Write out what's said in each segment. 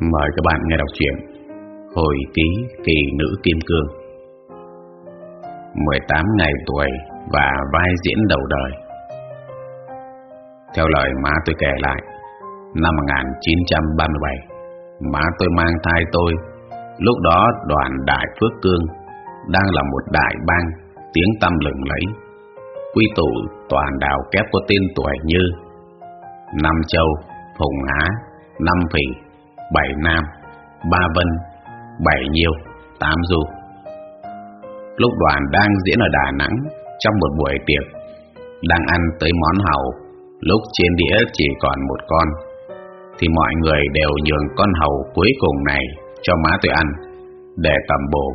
Mời các bạn nghe đọc truyện Hồi ký kỳ nữ Kim Cương. 18 ngày tuổi và vai diễn đầu đời. Theo lời má tôi kể lại Năm 1937 Má tôi mang thai tôi. Lúc đó đoàn Đại Phước Cương Đang là một đại bang Tiếng tâm lừng lẫy. Quy tụ toàn đào kép có tên tuổi như Nam Châu, Phùng Á, Năm Phỉ bảy nam, ba vân, bảy nhiêu, tám du. Lúc đoàn đang diễn ở đà nẵng, trong một buổi tiệc, đang ăn tới món hàu, lúc trên đĩa chỉ còn một con, thì mọi người đều nhường con hầu cuối cùng này cho má tôi ăn, để tầm bổ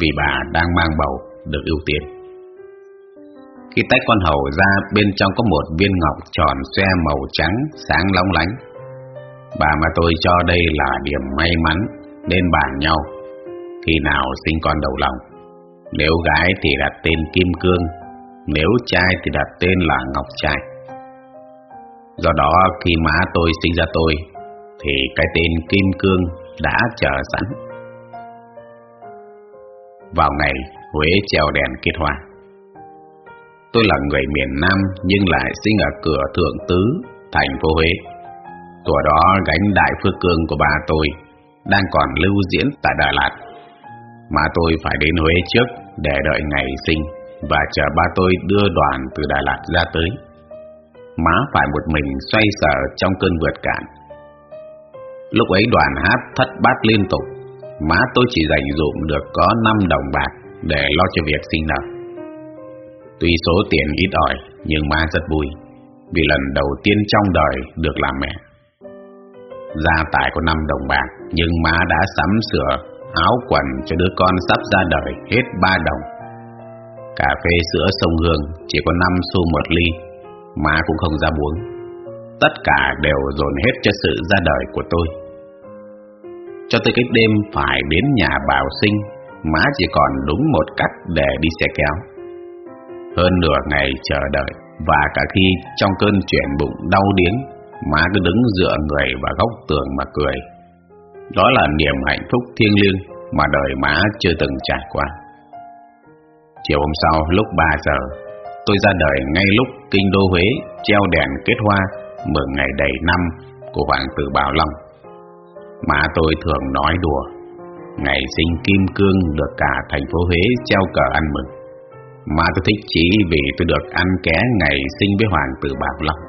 vì bà đang mang bầu, được ưu tiên. Khi tách con hầu ra, bên trong có một viên ngọc tròn xe màu trắng sáng long lánh. Bà mà tôi cho đây là điểm may mắn nên bàn nhau khi nào sinh con đầu lòng. Nếu gái thì đặt tên Kim Cương, nếu trai thì đặt tên là Ngọc Trai. Do đó khi má tôi sinh ra tôi thì cái tên Kim Cương đã chờ sẵn. Vào ngày Huế treo đèn kết hoa. Tôi là người miền Nam nhưng lại sinh ở cửa Thượng Tứ, thành phố Huế Tuổi đó gánh đại phước cương của ba tôi đang còn lưu diễn tại Đà Lạt. Mà tôi phải đến Huế trước để đợi ngày sinh và chờ ba tôi đưa đoàn từ Đà Lạt ra tới. Má phải một mình xoay sở trong cơn vượt cạn. Lúc ấy đoàn hát thất bát liên tục, má tôi chỉ dành dụm được có 5 đồng bạc để lo cho việc sinh nở. Tuy số tiền ít ỏi, nhưng má rất vui, vì lần đầu tiên trong đời được làm mẹ. Gia tài có 5 đồng bạc, Nhưng má đã sắm sửa áo quần cho đứa con sắp ra đời hết 3 đồng. Cà phê sữa sông Hương chỉ có 5 xu một ly, Má cũng không ra uống. Tất cả đều dồn hết cho sự ra đời của tôi. Cho tới cái đêm phải đến nhà bảo sinh, Má chỉ còn đúng một cách để đi xe kéo. Hơn nửa ngày chờ đợi, Và cả khi trong cơn chuyển bụng đau điếng Má cứ đứng dựa người vào góc tường mà cười. Đó là niềm hạnh phúc thiêng liêng Mà đời má chưa từng trải qua. Chiều hôm sau, lúc 3 giờ, Tôi ra đời ngay lúc kinh đô Huế Treo đèn kết hoa Mừng ngày đầy năm của Hoàng tử Bảo Long. Má tôi thường nói đùa, Ngày sinh Kim Cương được cả thành phố Huế treo cờ ăn mừng. Má tôi thích chỉ vì tôi được ăn ké ngày sinh với Hoàng tử Bảo Long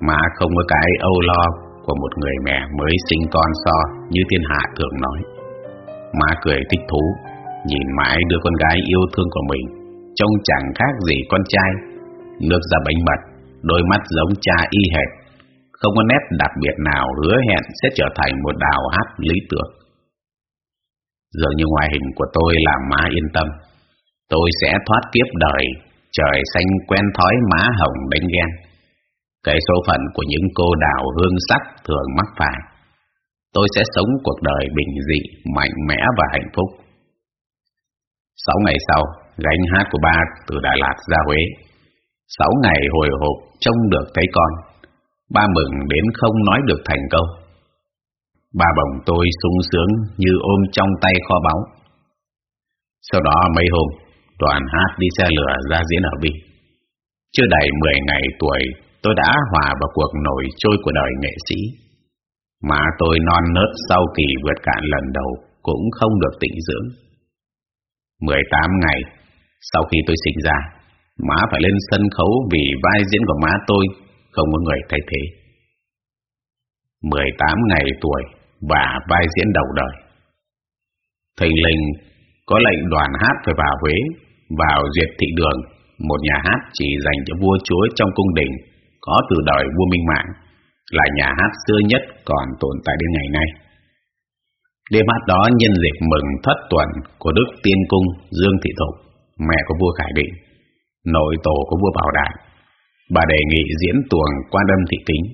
mà không có cái âu lo của một người mẹ mới sinh con so như thiên hạ thường nói. Má cười thích thú, nhìn mãi đứa con gái yêu thương của mình, trông chẳng khác gì con trai, nước ra bánh mật, đôi mắt giống cha y hệt, không có nét đặc biệt nào hứa hẹn sẽ trở thành một đào hát lý tưởng. Dường như ngoại hình của tôi làm má yên tâm, tôi sẽ thoát kiếp đời, trời xanh quen thói má hồng đánh ghen cái số phận của những cô đào hương sắc thường mắc phải. Tôi sẽ sống cuộc đời bình dị, mạnh mẽ và hạnh phúc. Sáu ngày sau, gánh hát của ba từ Đà Lạt ra Huế. Sáu ngày hồi hộp trông được thấy con. Ba mừng đến không nói được thành câu. Ba bồng tôi sung sướng như ôm trong tay kho báu. Sau đó mấy hôm, đoàn hát đi xe lửa ra diễn ở Bỉ. Chưa đầy 10 ngày tuổi tôi đã hòa vào cuộc nổi trôi của đời nghệ sĩ. Mà tôi non nớt sau kỳ vượt cạn lần đầu cũng không được tịnh dưỡng. 18 ngày sau khi tôi sinh ra, má phải lên sân khấu vì vai diễn của má tôi không có người thay thế. 18 ngày tuổi và vai diễn đầu đời. Thình linh có lệnh đoàn hát phải vào Huế, vào duyệt thị đường, một nhà hát chỉ dành cho vua chúa trong cung đình có từ đời vua Minh Mạng, là nhà hát xưa nhất còn tồn tại đến ngày nay. Đêm hát đó nhân dịp mừng thất tuần của Đức Tiên Cung Dương Thị Thục, mẹ của vua Khải Định, nội tổ của vua Bảo Đại. Bà đề nghị diễn tuồng qua đâm thị kính.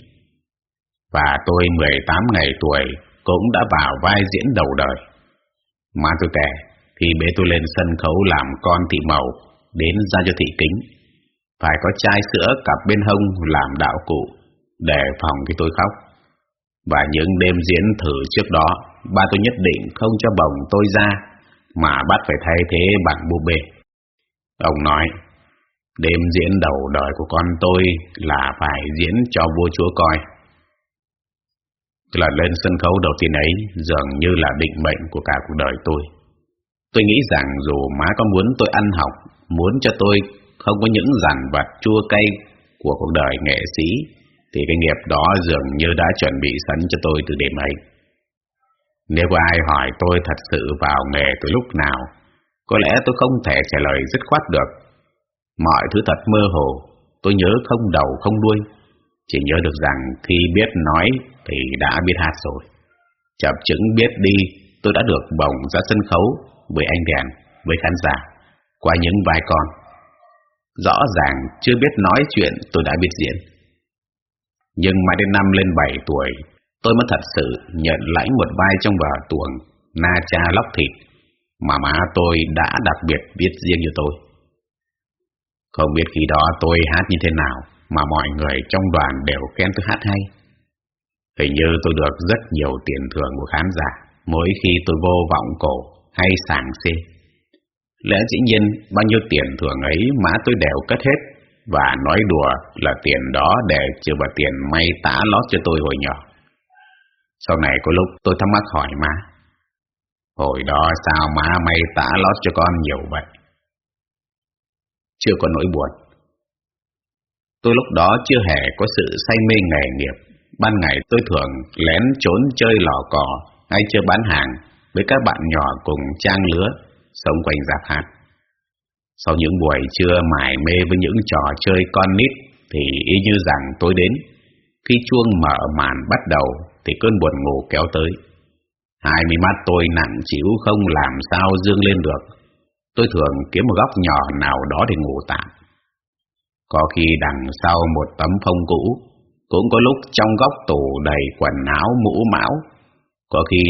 Và tôi 18 ngày tuổi cũng đã vào vai diễn đầu đời. Mà tôi kể, thì bế tôi lên sân khấu làm con thị màu, đến ra cho thị kính, phải có chai sữa cặp bên hông làm đạo cụ để phòng khi tôi khóc. Và những đêm diễn thử trước đó, ba tôi nhất định không cho bồng tôi ra, mà bắt phải thay thế bằng búp bê. Ông nói, đêm diễn đầu đời của con tôi là phải diễn cho vua chúa coi. Lần lên sân khấu đầu tiên ấy dường như là định mệnh của cả cuộc đời tôi. Tôi nghĩ rằng dù má có muốn tôi ăn học, muốn cho tôi không có những giản vặt chua cay của cuộc đời nghệ sĩ, thì cái nghiệp đó dường như đã chuẩn bị sẵn cho tôi từ đêm ấy. Nếu có ai hỏi tôi thật sự vào nghề từ lúc nào, có lẽ tôi không thể trả lời dứt khoát được. Mọi thứ thật mơ hồ, tôi nhớ không đầu không đuôi, chỉ nhớ được rằng khi biết nói thì đã biết hát rồi. Chập chứng biết đi, tôi đã được bồng ra sân khấu với anh đèn, với khán giả, qua những vai con. Rõ ràng chưa biết nói chuyện tôi đã biết diễn. Nhưng mãi đến năm lên 7 tuổi, tôi mới thật sự nhận lãnh một vai trong vở tuồng Na Cha Lóc Thịt mà má tôi đã đặc biệt viết riêng cho tôi. Không biết khi đó tôi hát như thế nào mà mọi người trong đoàn đều khen tôi hát hay. Hình như tôi được rất nhiều tiền thưởng của khán giả mỗi khi tôi vô vọng cổ hay sảng xê. Lẽ dĩ nhiên bao nhiêu tiền thưởng ấy má tôi đều cất hết và nói đùa là tiền đó để trừ vào tiền may tả lót cho tôi hồi nhỏ. Sau này có lúc tôi thắc mắc hỏi má, hồi đó sao má may tả lót cho con nhiều vậy? Chưa có nỗi buồn. Tôi lúc đó chưa hề có sự say mê nghề nghiệp. Ban ngày tôi thường lén trốn chơi lò cò hay chơi bán hàng với các bạn nhỏ cùng trang lứa sống quanh giáp hạt. Sau những buổi trưa mải mê với những trò chơi con nít thì y như rằng tối đến. Khi chuông mở màn bắt đầu thì cơn buồn ngủ kéo tới. Hai mí mắt tôi nặng chịu không làm sao dương lên được. Tôi thường kiếm một góc nhỏ nào đó để ngủ tạm. Có khi đằng sau một tấm phông cũ, cũng có lúc trong góc tủ đầy quần áo mũ mão. Có khi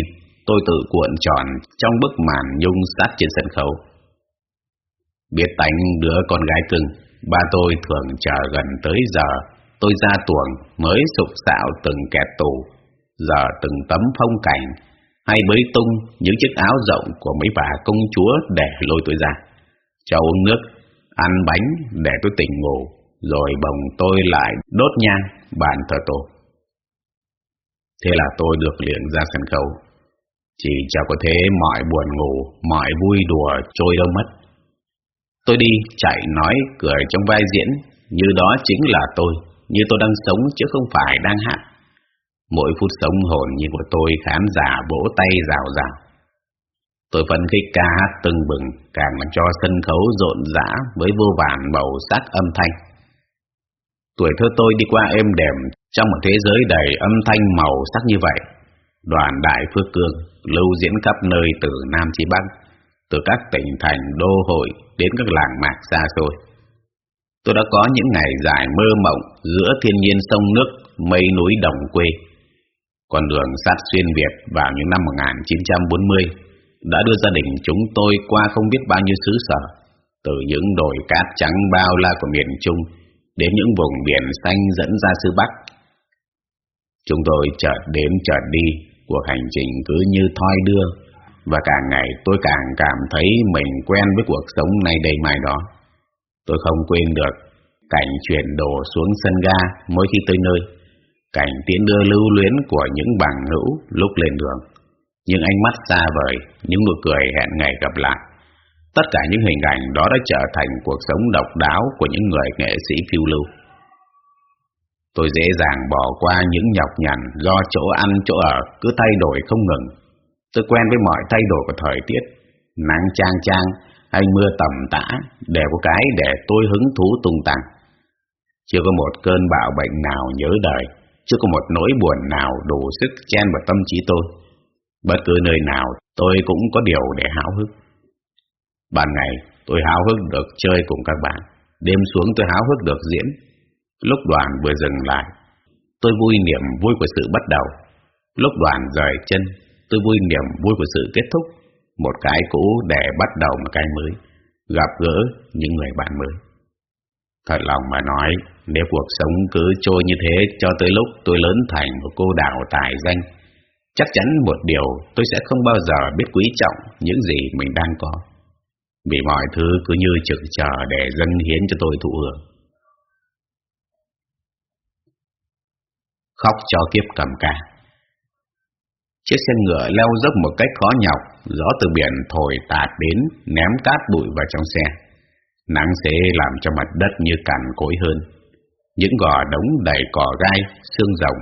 tôi tự cuộn tròn trong bức màn nhung sát trên sân khấu. Biết tánh đứa con gái cưng, ba tôi thường chờ gần tới giờ tôi ra tuồng mới sục sạo từng kẹt tủ, giờ từng tấm phong cảnh, hay bới tung những chiếc áo rộng của mấy bà công chúa để lôi tôi ra. Cho uống nước, ăn bánh để tôi tỉnh ngủ, rồi bồng tôi lại đốt nhang bàn thờ tổ. Thế là tôi được liền ra sân khấu. Chỉ chẳng có thế mọi buồn ngủ, mọi vui đùa trôi đâu mất. Tôi đi, chạy, nói, cười trong vai diễn, như đó chính là tôi, như tôi đang sống chứ không phải đang hát. Mỗi phút sống hồn như của tôi khán giả vỗ tay rào rào. Tôi phấn khích ca hát từng bừng, càng làm cho sân khấu rộn rã với vô vàn màu sắc âm thanh. Tuổi thơ tôi đi qua êm đềm trong một thế giới đầy âm thanh màu sắc như vậy. Đoàn Đại Phước Cương lưu diễn khắp nơi từ Nam chí Bắc, từ các tỉnh thành đô hội đến các làng mạc xa xôi. Tôi đã có những ngày dài mơ mộng giữa thiên nhiên sông nước, mây núi đồng quê. Con đường sát xuyên Việt vào những năm 1940 đã đưa gia đình chúng tôi qua không biết bao nhiêu xứ sở, từ những đồi cát trắng bao la của miền Trung đến những vùng biển xanh dẫn ra xứ Bắc. Chúng tôi chợt đến chợt đi, cuộc hành trình cứ như thoi đưa, và càng ngày tôi càng cảm thấy mình quen với cuộc sống này đây mai đó. Tôi không quên được cảnh chuyển đồ xuống sân ga mỗi khi tới nơi, cảnh tiễn đưa lưu luyến của những bằng hữu lúc lên đường, những ánh mắt xa vời, những nụ cười hẹn ngày gặp lại. Tất cả những hình ảnh đó đã trở thành cuộc sống độc đáo của những người nghệ sĩ phiêu lưu. Tôi dễ dàng bỏ qua những nhọc nhằn do chỗ ăn chỗ ở cứ thay đổi không ngừng. Tôi quen với mọi thay đổi của thời tiết, nắng trang trang hay mưa tầm tã đều có cái để tôi hứng thú tung tăng. Chưa có một cơn bạo bệnh nào nhớ đời, chưa có một nỗi buồn nào đủ sức chen vào tâm trí tôi. Bất cứ nơi nào tôi cũng có điều để háo hức. Ban ngày tôi háo hức được chơi cùng các bạn, đêm xuống tôi háo hức được diễn. Lúc đoàn vừa dừng lại, tôi vui niềm vui của sự bắt đầu. Lúc đoàn rời chân, tôi vui niềm vui của sự kết thúc một cái cũ để bắt đầu một cái mới, gặp gỡ những người bạn mới. Thật lòng mà nói, nếu cuộc sống cứ trôi như thế cho tới lúc tôi lớn thành một cô đảo tài danh, chắc chắn một điều tôi sẽ không bao giờ biết quý trọng những gì mình đang có. Vì mọi thứ cứ như trực chờ để dâng hiến cho tôi thụ hưởng. Khóc cho kiếp cầm ca Chiếc xe ngựa leo dốc một cách khó nhọc, gió từ biển thổi tạt đến, ném cát bụi vào trong xe. Nắng sẽ làm cho mặt đất như cằn cối hơn. Những gò đống đầy cỏ gai, xương rồng,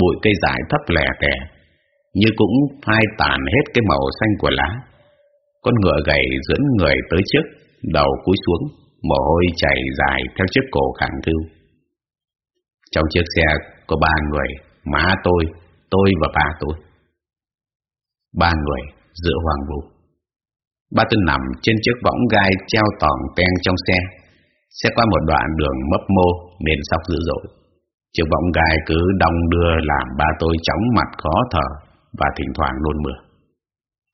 bụi cây dại thấp lẻ tẻ, như cũng phai tàn hết cái màu xanh của lá. Con ngựa gầy dẫn người tới trước, đầu cúi xuống, mồ hôi chảy dài theo chiếc cổ khẳng thư. Trong chiếc xe có ba người, má tôi, tôi và ba tôi. Ba người giữa hoàng vũ. Ba tôi nằm trên chiếc võng gai treo tỏng ten trong xe. Xe qua một đoạn đường mấp mô nên sóc dữ dội. Chiếc võng gai cứ đong đưa làm ba tôi chóng mặt khó thở và thỉnh thoảng nôn mửa.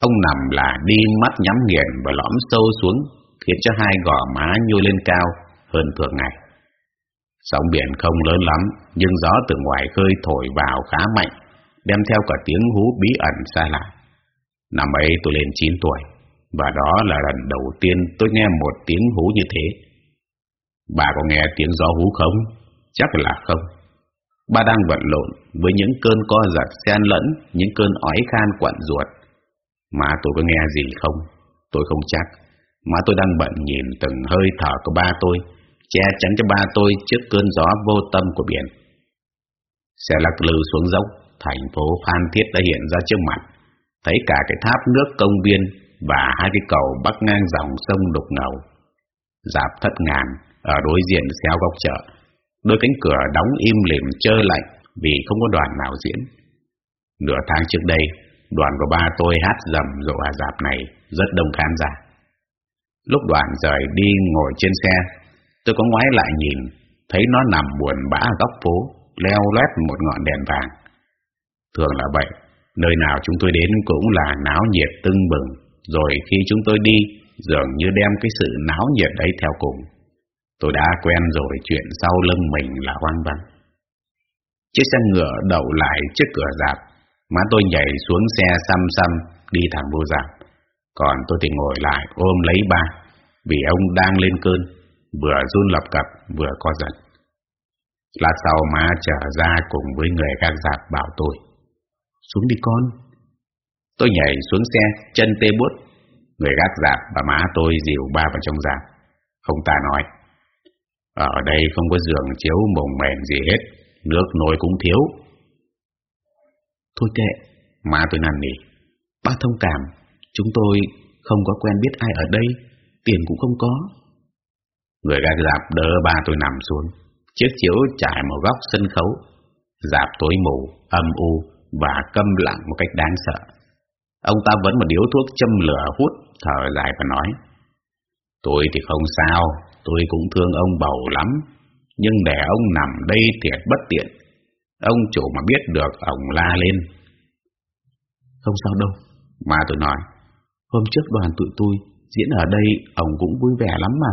Ông nằm là đi mắt nhắm nghiền và lõm sâu xuống khiến cho hai gò má nhô lên cao hơn thường ngày. Sóng biển không lớn lắm nhưng gió từ ngoài khơi thổi vào khá mạnh đem theo cả tiếng hú bí ẩn xa lạ. Năm ấy tôi lên 9 tuổi và đó là lần đầu tiên tôi nghe một tiếng hú như thế. Bà có nghe tiếng gió hú không? Chắc là không. Bà đang vận lộn với những cơn co giật xen lẫn, những cơn ói khan quặn ruột. Mà tôi có nghe gì không? Tôi không chắc. Mà tôi đang bận nhìn từng hơi thở của ba tôi, che chắn cho ba tôi trước cơn gió vô tâm của biển. Xe lắc lư xuống dốc, thành phố Phan Thiết đã hiện ra trước mặt. Thấy cả cái tháp nước công viên và hai cái cầu bắc ngang dòng sông đục ngầu. Dạp thất ngàn ở đối diện xéo góc chợ, đôi cánh cửa đóng im lìm trơ lạnh vì không có đoàn nào diễn. Nửa tháng trước đây, đoàn của ba tôi hát dầm rộ à dạp này rất đông khán giả. Lúc đoàn rời đi ngồi trên xe, tôi có ngoái lại nhìn, thấy nó nằm buồn bã góc phố, leo lét một ngọn đèn vàng. Thường là vậy, nơi nào chúng tôi đến cũng là náo nhiệt tưng bừng, rồi khi chúng tôi đi, dường như đem cái sự náo nhiệt ấy theo cùng. Tôi đã quen rồi chuyện sau lưng mình là hoang vắng. Chiếc xe ngựa đậu lại trước cửa dạp, má tôi nhảy xuống xe xăm xăm đi thẳng vô dạp. Còn tôi thì ngồi lại ôm lấy ba, vì ông đang lên cơn, vừa run lập cập vừa co giật. Lát sau má trở ra cùng với người gác dạp bảo tôi. Xuống đi con. Tôi nhảy xuống xe, chân tê bút. Người gác dạp và má tôi dìu ba vào trong dạp. Ông ta nói, ở đây không có giường chiếu mồng mềm gì hết, nước nồi cũng thiếu. Thôi kệ, má tôi năn nỉ. Ba thông cảm, chúng tôi không có quen biết ai ở đây, tiền cũng không có. Người gác dạp đỡ ba tôi nằm xuống, chiếc chiếu trải một góc sân khấu, dạp tối mù, âm u và câm lặng một cách đáng sợ. Ông ta vẫn một điếu thuốc châm lửa hút, thở dài và nói, Tôi thì không sao, tôi cũng thương ông bầu lắm, nhưng để ông nằm đây thiệt bất tiện. Ông chủ mà biết được, ông la lên. Không sao đâu, mà tôi nói. Hôm trước đoàn tụi tôi diễn ở đây, ông cũng vui vẻ lắm mà.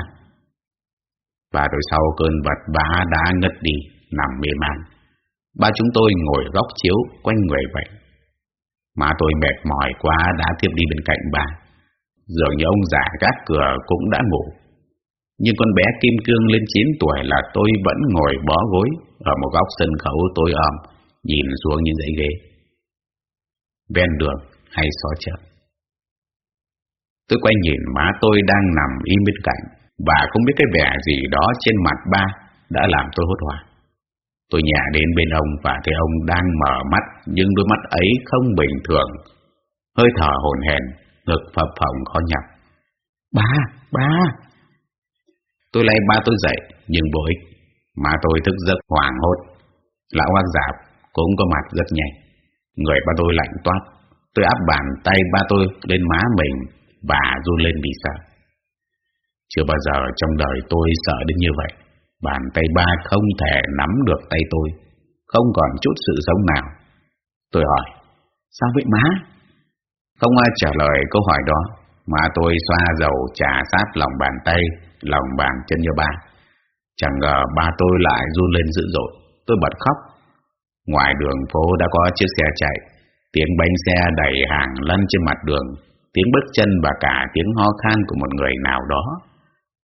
Và rồi sau cơn vật bá đã ngất đi, nằm mê man. Ba chúng tôi ngồi góc chiếu quanh người vậy. Má tôi mệt mỏi quá đã tiếp đi bên cạnh bà. Dường như ông già gác cửa cũng đã ngủ. Nhưng con bé Kim Cương lên 9 tuổi là tôi vẫn ngồi bó gối ở một góc sân khấu tối ôm, nhìn xuống những dãy ghế. Ven đường hay xó chợ. Tôi quay nhìn má tôi đang nằm im bên cạnh và không biết cái vẻ gì đó trên mặt ba đã làm tôi hốt hoảng. Tôi nhả đến bên ông và thấy ông đang mở mắt nhưng đôi mắt ấy không bình thường. Hơi thở hồn hển, ngực phập phồng khó nhọc. Ba, ba! Tôi lấy ba tôi dậy, nhưng vô ích. Mà tôi thức giấc hoảng hốt. Lão hoang dạp cũng có mặt rất nhanh. Người ba tôi lạnh toát. Tôi áp bàn tay ba tôi lên má mình và run lên vì sợ. Chưa bao giờ trong đời tôi sợ đến như vậy. Bàn tay ba không thể nắm được tay tôi, không còn chút sự sống nào. Tôi hỏi, sao vậy má? Không ai trả lời câu hỏi đó, mà tôi xoa dầu trà sát lòng bàn tay, lòng bàn chân cho ba. Chẳng ngờ ba tôi lại run lên dữ dội, tôi bật khóc. Ngoài đường phố đã có chiếc xe chạy, tiếng bánh xe đẩy hàng lăn trên mặt đường, tiếng bước chân và cả tiếng ho khan của một người nào đó.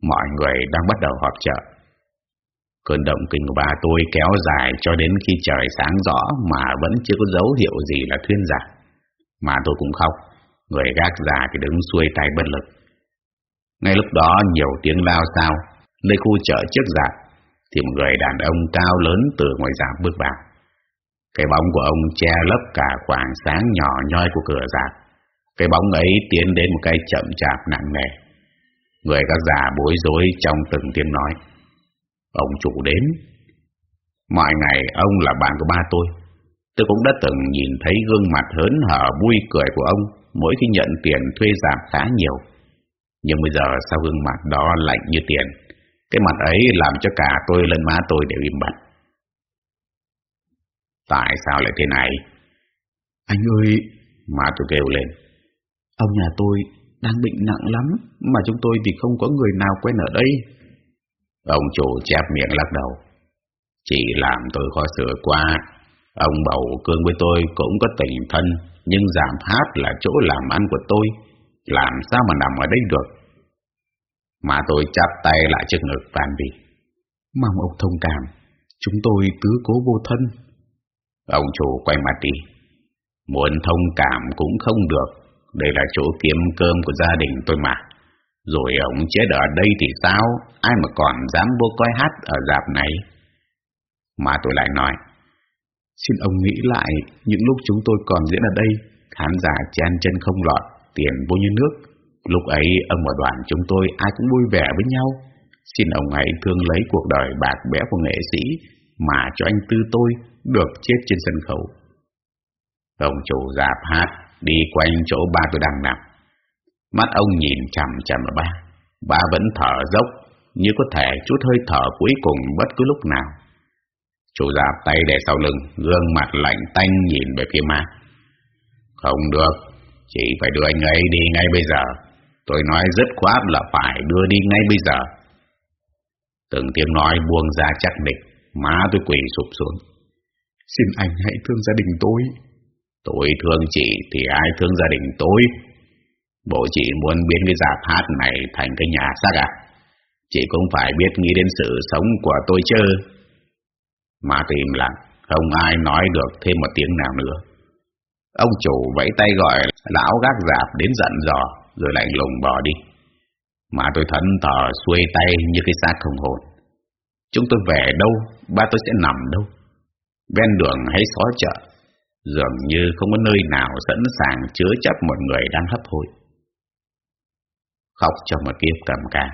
Mọi người đang bắt đầu họp chợ. Cơn động kinh của bà tôi kéo dài cho đến khi trời sáng rõ mà vẫn chưa có dấu hiệu gì là thuyên giả. Mà tôi cũng khóc, người gác già thì đứng xuôi tay bất lực. Ngay lúc đó nhiều tiếng lao sao, nơi khu chợ trước dạp, thì một người đàn ông cao lớn từ ngoài dạp bước vào. Cái bóng của ông che lấp cả khoảng sáng nhỏ nhoi của cửa dạp. Cái bóng ấy tiến đến một cái chậm chạp nặng nề. Người các già bối rối trong từng tiếng nói. Ông chủ đến. Mọi ngày ông là bạn của ba tôi. Tôi cũng đã từng nhìn thấy gương mặt hớn hở vui cười của ông mỗi khi nhận tiền thuê giảm khá nhiều. Nhưng bây giờ sao gương mặt đó lạnh như tiền. Cái mặt ấy làm cho cả tôi lẫn má tôi đều im bặt. Tại sao lại thế này? Anh ơi! Má tôi kêu lên. Ông nhà tôi đang bệnh nặng lắm mà chúng tôi thì không có người nào quen ở đây. Ông chủ chép miệng lắc đầu. Chỉ làm tôi khó xử quá. Ông bầu cương với tôi cũng có tình thân, nhưng giảm hát là chỗ làm ăn của tôi. Làm sao mà nằm ở đây được? Mà tôi chắp tay lại trước ngực van bì. Mong ông thông cảm, chúng tôi tứ cố vô thân. Ông chủ quay mặt đi. Muốn thông cảm cũng không được. Đây là chỗ kiếm cơm của gia đình tôi mà. Rồi ông chết ở đây thì sao? Ai mà còn dám vô coi hát ở dạp này? Mà tôi lại nói. Xin ông nghĩ lại những lúc chúng tôi còn diễn ở đây, khán giả chen chân không lọt, tiền vô như nước. Lúc ấy ông và đoàn chúng tôi ai cũng vui vẻ với nhau. Xin ông hãy thương lấy cuộc đời bạc bẽ của nghệ sĩ mà cho anh Tư tôi được chết trên sân khấu. Ông chủ dạp hát đi quanh chỗ ba tôi đang nằm. Mắt ông nhìn chằm chằm vào ba. Ba vẫn thở dốc, như có thể chút hơi thở cuối cùng bất cứ lúc nào. Chủ dạp tay để sau lưng, gương mặt lạnh tanh nhìn về phía má. Không được, chỉ phải đưa anh ấy đi ngay bây giờ. Tôi nói rất khoát là phải đưa đi ngay bây giờ. Từng tiếng nói buông ra chắc địch, má tôi quỳ sụp xuống. Xin anh hãy thương gia đình tôi. Tôi thương chị thì ai thương gia đình tôi? Bộ chị muốn biến cái dạp hát này thành cái nhà xác à? Chị cũng phải biết nghĩ đến sự sống của tôi chứ. Mà tìm lặng, không ai nói được thêm một tiếng nào nữa. Ông chủ vẫy tay gọi lão gác dạp đến giận dò, rồi lạnh lùng bỏ đi. Mà tôi thẫn thờ xuôi tay như cái xác không hồn. Chúng tôi về đâu, ba tôi sẽ nằm đâu? Ven đường hay xó chợ, dường như không có nơi nào sẵn sàng chứa chấp một người đang hấp hối. Khóc cho một kiếp cầm ca.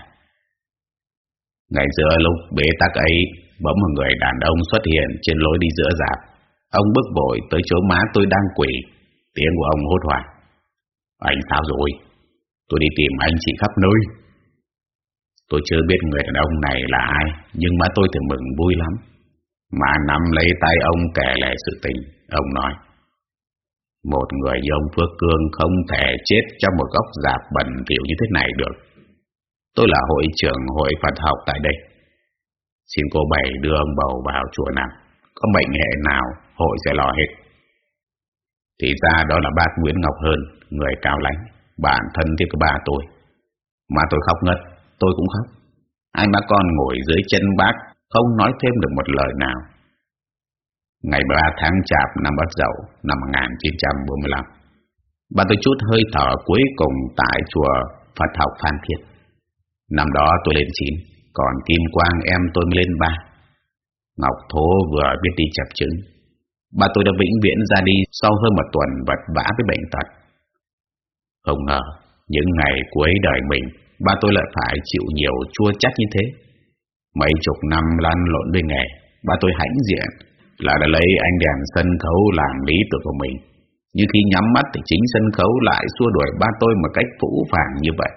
Ngày giữa lúc bế tắc ấy, bỗng một người đàn ông xuất hiện trên lối đi giữa dạp. Ông bước bội tới chỗ má tôi đang quỳ, tiếng của ông hốt hoảng. Anh sao rồi? Tôi đi tìm anh chị khắp nơi. Tôi chưa biết người đàn ông này là ai, nhưng má tôi thì mừng vui lắm. Mà nắm lấy tay ông kể lại sự tình, ông nói. Một người như ông Phước Cương không thể chết trong một góc dạp bẩn thỉu như thế này được. Tôi là hội trưởng hội Phật học tại đây. Xin cô Bảy đưa ông bầu vào chùa nào. Có bệnh hệ nào, hội sẽ lo hết. Thì ra đó là bác Nguyễn Ngọc Hơn, người cao lãnh, bạn thân thiết của ba tôi. Mà tôi khóc ngất, tôi cũng khóc. Hai má con ngồi dưới chân bác, không nói thêm được một lời nào. Ngày 3 tháng Chạp năm Bất Dậu năm 1945, ba tôi chút hơi thở cuối cùng tại chùa Phật học Phan Thiết. Năm đó tôi lên 9, còn Kim Quang em tôi mới lên 3. Ngọc Thố vừa biết đi chập chứng. Ba tôi đã vĩnh viễn ra đi sau hơn một tuần vật vã với bệnh tật. Không ngờ, những ngày cuối đời mình, ba tôi lại phải chịu nhiều chua chắc như thế. Mấy chục năm lăn lộn với nghề, ba tôi hãnh diện là đã lấy anh đèn sân khấu làm lý tưởng của mình. Nhưng khi nhắm mắt thì chính sân khấu lại xua đuổi ba tôi một cách phũ phàng như vậy.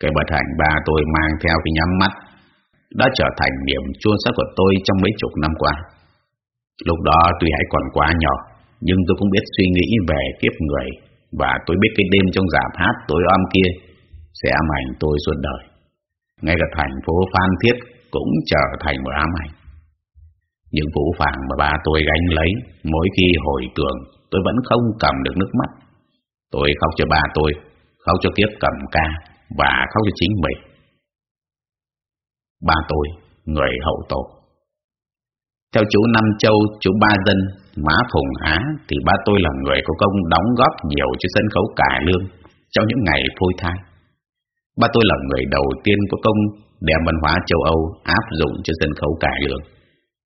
Cái bất hạnh ba tôi mang theo khi nhắm mắt đã trở thành niềm chua xót của tôi trong mấy chục năm qua. Lúc đó tuy hãy còn quá nhỏ, nhưng tôi cũng biết suy nghĩ về kiếp người và tôi biết cái đêm trong giảm hát tối om kia sẽ ám ảnh tôi suốt đời. ngay cả thành phố Phan Thiết cũng trở thành một ám ảnh. Những vũ phàng mà ba tôi gánh lấy, mỗi khi hồi tưởng, tôi vẫn không cầm được nước mắt. Tôi khóc cho ba tôi, khóc cho kiếp cầm ca, và khóc cho chính mình. Ba tôi, người hậu tổ. Theo chú Năm Châu, chú Ba Dân, Má Phùng Á, thì ba tôi là người có công đóng góp nhiều cho sân khấu cải lương trong những ngày phôi thai. Ba tôi là người đầu tiên có công đem văn hóa châu Âu áp dụng cho sân khấu cải lương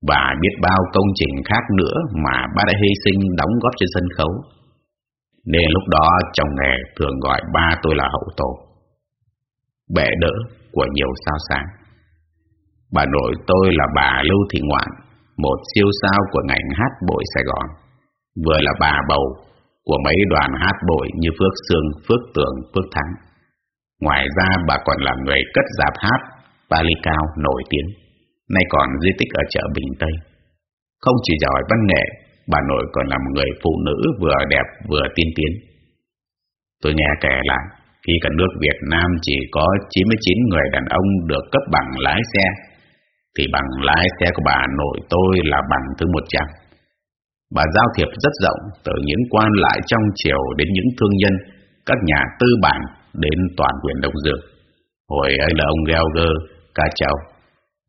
và biết bao công trình khác nữa mà ba đã hy sinh đóng góp trên sân khấu. Nên lúc đó trong nghề thường gọi ba tôi là hậu tổ. Bệ đỡ của nhiều sao sáng. Bà nội tôi là bà Lưu Thị Ngoạn, một siêu sao của ngành hát bội Sài Gòn, vừa là bà bầu của mấy đoàn hát bội như Phước Sương, Phước Tường, Phước Thắng. Ngoài ra bà còn là người cất dạp hát Bali Cao nổi tiếng, nay còn di tích ở chợ Bình Tây. Không chỉ giỏi văn nghệ, bà nội còn là một người phụ nữ vừa đẹp vừa tiên tiến. Tôi nghe kể lại, khi cả nước Việt Nam chỉ có 99 người đàn ông được cấp bằng lái xe, thì bằng lái xe của bà nội tôi là bằng thứ 100. Bà giao thiệp rất rộng từ những quan lại trong triều đến những thương nhân, các nhà tư bản đến toàn quyền Đông Dương. Hồi ấy là ông Gelger, Ca Châu,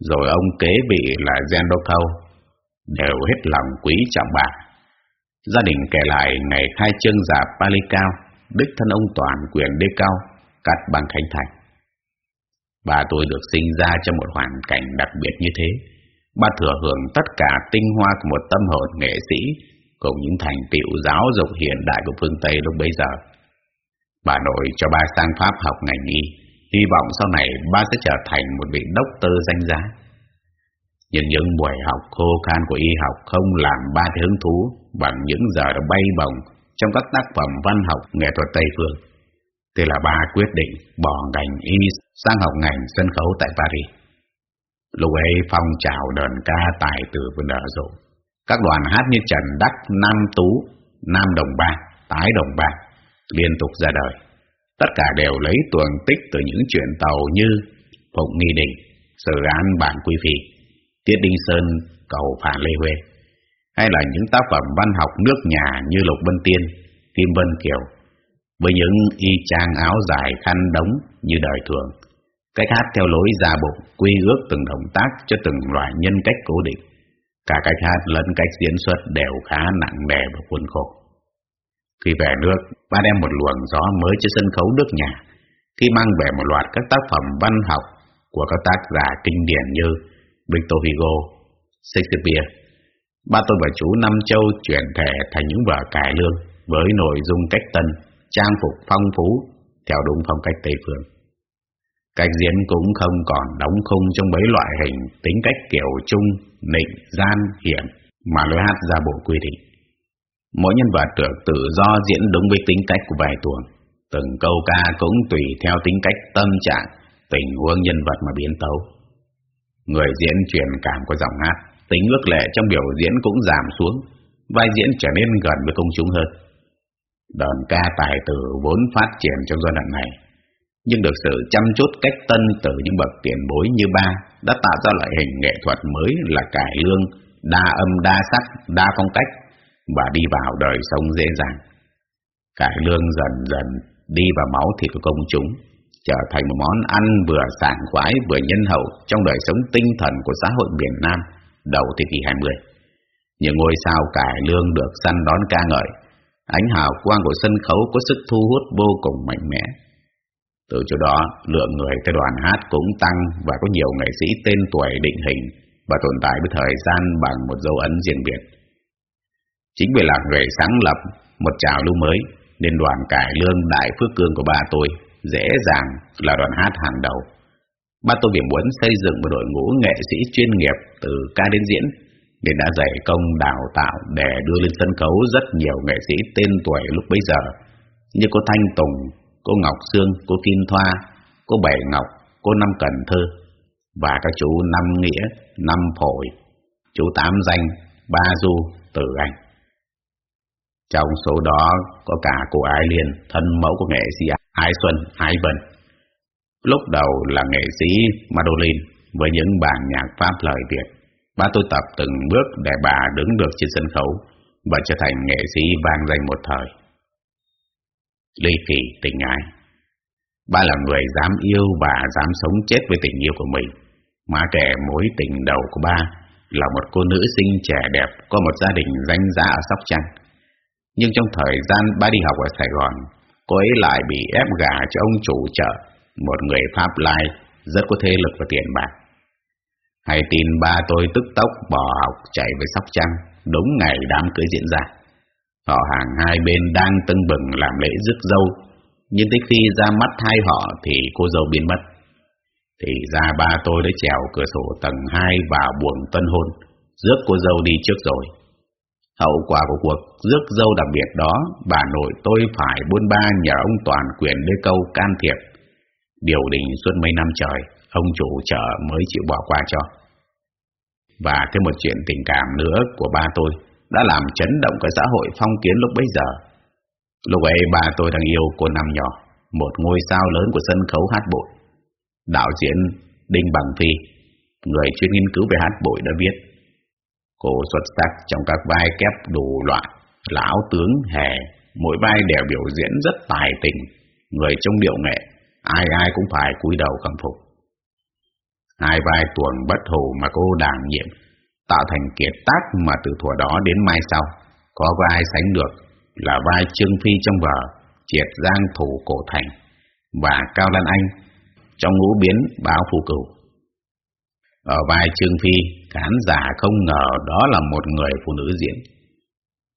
rồi ông kế vị là Gendokau, đều hết lòng quý trọng bà. Gia đình kể lại ngày khai trương giả Pali Cao, đích thân ông toàn quyền đê cao, cắt bằng khánh thành. Bà tôi được sinh ra trong một hoàn cảnh đặc biệt như thế. Bà thừa hưởng tất cả tinh hoa của một tâm hồn nghệ sĩ cùng những thành tựu giáo dục hiện đại của phương Tây lúc bấy giờ. Bà nội cho ba sang Pháp học ngành y, hy vọng sau này ba sẽ trở thành một vị đốc tơ danh giá. Nhưng những buổi học khô khan của y học không làm ba thấy hứng thú bằng những giờ đã bay bồng trong các tác phẩm văn học nghệ thuật Tây Phương. Thế là ba quyết định bỏ ngành y sang học ngành sân khấu tại Paris. Lúc ấy phong trào đờn ca tài tử vừa nở rộ. Các đoàn hát như Trần Đắc, Nam Tú, Nam Đồng Ba, Tái Đồng Ba liên tục ra đời. Tất cả đều lấy tuồng tích từ những chuyện tàu như Phụng Nghi Đình, Sự án Bản Quy Phi, Tiết Đinh Sơn, Cầu Phản Lê Huê, hay là những tác phẩm văn học nước nhà như Lục Vân Tiên, Kim Vân Kiều, với những y trang áo dài khăn đống như đời thường. Cách hát theo lối ra bụng, quy ước từng động tác cho từng loại nhân cách cố định. Cả cách hát lẫn cách diễn xuất đều khá nặng nề và khuôn khổ. Khi về nước, ba đem một luồng gió mới cho sân khấu nước nhà. Khi mang về một loạt các tác phẩm văn học của các tác giả kinh điển như Victor Hugo, Shakespeare, ba tôi và chú Năm Châu chuyển thể thành những vở cải lương với nội dung cách tân, trang phục phong phú theo đúng phong cách Tây Phương. Cách diễn cũng không còn đóng khung trong mấy loại hình tính cách kiểu trung, nịnh, gian, hiểm mà lối hát ra bộ quy định. Mỗi nhân vật được tự do diễn đúng với tính cách của vài tuồng. Từng câu ca cũng tùy theo tính cách tâm trạng, tình huống nhân vật mà biến tấu. Người diễn truyền cảm qua giọng hát, tính ước lệ trong biểu diễn cũng giảm xuống, vai diễn trở nên gần với công chúng hơn. Đòn ca tài tử vốn phát triển trong giai đoạn này, nhưng được sự chăm chút cách tân từ những bậc tiền bối như ba đã tạo ra loại hình nghệ thuật mới là cải lương, đa âm đa sắc, đa phong cách và đi vào đời sống dễ dàng. Cải lương dần dần đi vào máu thịt của công chúng, trở thành một món ăn vừa sảng khoái vừa nhân hậu trong đời sống tinh thần của xã hội miền Nam đầu thế kỷ 20. Những ngôi sao cải lương được săn đón ca ngợi, ánh hào quang của sân khấu có sức thu hút vô cùng mạnh mẽ. Từ chỗ đó, lượng người tới đoàn hát cũng tăng và có nhiều nghệ sĩ tên tuổi định hình và tồn tại với thời gian bằng một dấu ấn riêng biệt. Chính vì là người sáng lập một trào lưu mới nên đoàn cải lương Đại Phước Cương của ba tôi dễ dàng là đoàn hát hàng đầu. Ba tôi vì muốn xây dựng một đội ngũ nghệ sĩ chuyên nghiệp từ ca đến diễn nên đã dạy công đào tạo để đưa lên sân khấu rất nhiều nghệ sĩ tên tuổi lúc bấy giờ như cô Thanh Tùng, cô Ngọc Sương, cô Kim Thoa, cô Bảy Ngọc, cô Năm Cần Thơ và các chú Năm Nghĩa, Năm Phổi, chú Tám Danh, Ba Du, Tử Anh. Trong số đó có cả cô Ái Liên, thân mẫu của nghệ sĩ Ái Xuân, Ái Vân. Lúc đầu là nghệ sĩ Madolin với những bản nhạc Pháp lời Việt. Ba tôi tập từng bước để bà đứng được trên sân khấu và trở thành nghệ sĩ vang danh một thời. Ly kỳ tình ái Ba là người dám yêu và dám sống chết với tình yêu của mình. Má kể mối tình đầu của ba là một cô nữ sinh trẻ đẹp có một gia đình danh giá ở Sóc Trăng. Nhưng trong thời gian ba đi học ở Sài Gòn, cô ấy lại bị ép gả cho ông chủ chợ, một người Pháp Lai rất có thế lực và tiền bạc. Hay tin ba tôi tức tốc bỏ học chạy về Sóc Trăng đúng ngày đám cưới diễn ra. Họ hàng hai bên đang tưng bừng làm lễ rước dâu, nhưng tới khi ra mắt hai họ thì cô dâu biến mất. Thì ra ba tôi đã trèo cửa sổ tầng 2 vào buồng tân hôn, rước cô dâu đi trước rồi. Hậu quả của cuộc rước dâu đặc biệt đó, bà nội tôi phải buôn ba nhờ ông toàn quyền đưa câu can thiệp. Điều đình suốt mấy năm trời, ông chủ chợ mới chịu bỏ qua cho. Và thêm một chuyện tình cảm nữa của ba tôi đã làm chấn động cả xã hội phong kiến lúc bấy giờ. Lúc ấy ba tôi đang yêu cô năm nhỏ, một ngôi sao lớn của sân khấu hát bội. Đạo diễn Đinh Bằng Phi, người chuyên nghiên cứu về hát bội đã viết Cô xuất sắc trong các vai kép đủ loại, lão tướng hề, mỗi vai đều biểu diễn rất tài tình, người trong điệu nghệ, ai ai cũng phải cúi đầu cảm phục. Hai vai tuồng bất hủ mà cô đảm nhiệm tạo thành kiệt tác mà từ thuở đó đến mai sau có vai sánh được là vai Trương Phi trong vở Triệt Giang Thủ Cổ Thành và Cao Lan Anh trong ngũ biến báo phù cửu. Ở vai Trương Phi, khán giả không ngờ đó là một người phụ nữ diễn.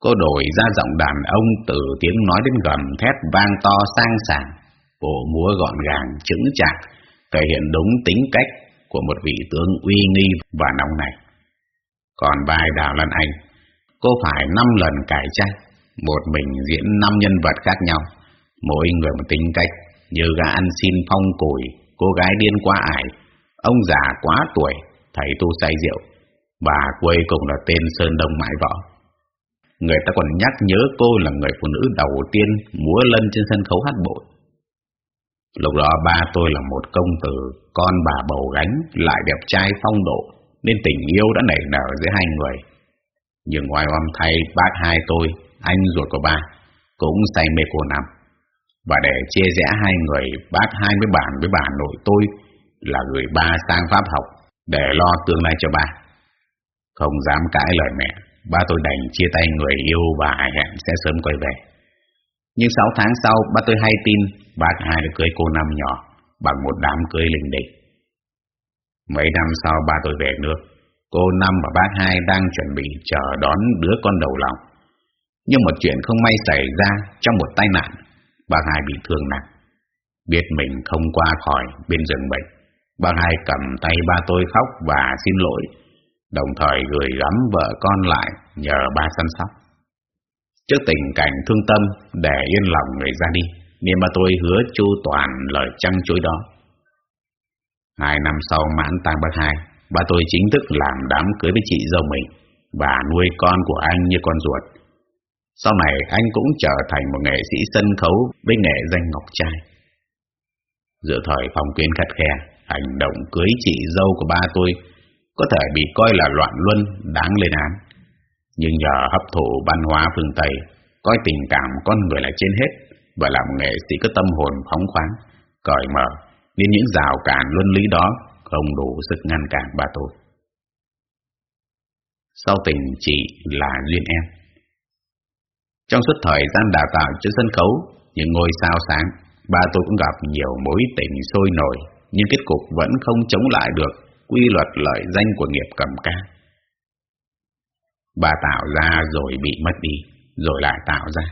Cô đổi ra giọng đàn ông từ tiếng nói đến gầm thét vang to sang sảng, bộ múa gọn gàng, chững chạc, thể hiện đúng tính cách của một vị tướng uy nghi và nóng này. Còn vai Đào Lan Anh, cô phải năm lần cải trang, một mình diễn năm nhân vật khác nhau, mỗi người một tính cách, như gã ăn xin phong củi, cô gái điên quá ải, ông già quá tuổi, thầy tu say rượu, và cuối cùng là tên Sơn Đông Mãi Võ. Người ta còn nhắc nhớ cô là người phụ nữ đầu tiên múa lân trên sân khấu hát bội. Lúc đó ba tôi là một công tử, con bà bầu gánh, lại đẹp trai phong độ, nên tình yêu đã nảy nở giữa hai người. Nhưng ngoài oăm thay bác hai tôi, anh ruột của ba, cũng say mê cô Năm. Và để chia rẽ hai người, bác hai với bạn với bà nội tôi là gửi ba sang Pháp học để lo tương lai cho ba. Không dám cãi lời mẹ, ba tôi đành chia tay người yêu và hẹn sẽ sớm quay về. Nhưng sáu tháng sau, ba tôi hay tin bác hai đã cưới cô Năm nhỏ bằng một đám cưới linh đình. Mấy năm sau ba tôi về nước, cô Năm và bác hai đang chuẩn bị chờ đón đứa con đầu lòng. Nhưng một chuyện không may xảy ra trong một tai nạn, bác hai bị thương nặng. Biết mình không qua khỏi bên giường bệnh, bác hai cầm tay ba tôi khóc và xin lỗi, đồng thời gửi gắm vợ con lại nhờ ba chăm sóc. Trước tình cảnh thương tâm để yên lòng người ra đi, nên ba tôi hứa chu toàn lời trăng chối đó. Hai năm sau mãn tang bác hai, ba tôi chính thức làm đám cưới với chị dâu mình và nuôi con của anh như con ruột. Sau này anh cũng trở thành một nghệ sĩ sân khấu với nghệ danh Ngọc Trai. Giữa thời phong kiến khắt khe, hành động cưới chị dâu của ba tôi có thể bị coi là loạn luân đáng lên án. Nhưng nhờ hấp thụ văn hóa phương Tây, coi tình cảm con người là trên hết và làm nghệ sĩ có tâm hồn phóng khoáng, cởi mở, nên những rào cản luân lý đó không đủ sức ngăn cản ba tôi. Sau tình chị là duyên em. Trong suốt thời gian đào tạo cho sân khấu, những ngôi sao sáng, ba tôi cũng gặp nhiều mối tình sôi nổi, nhưng kết cục vẫn không chống lại được quy luật lợi danh của nghiệp cầm ca. Bà tạo ra rồi bị mất đi, rồi lại tạo ra.